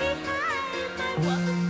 behind my walls.